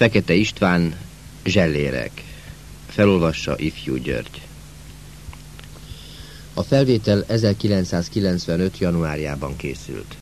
Fekete István, Zsellérek. Felolvassa Ifjú György. A felvétel 1995. januárjában készült.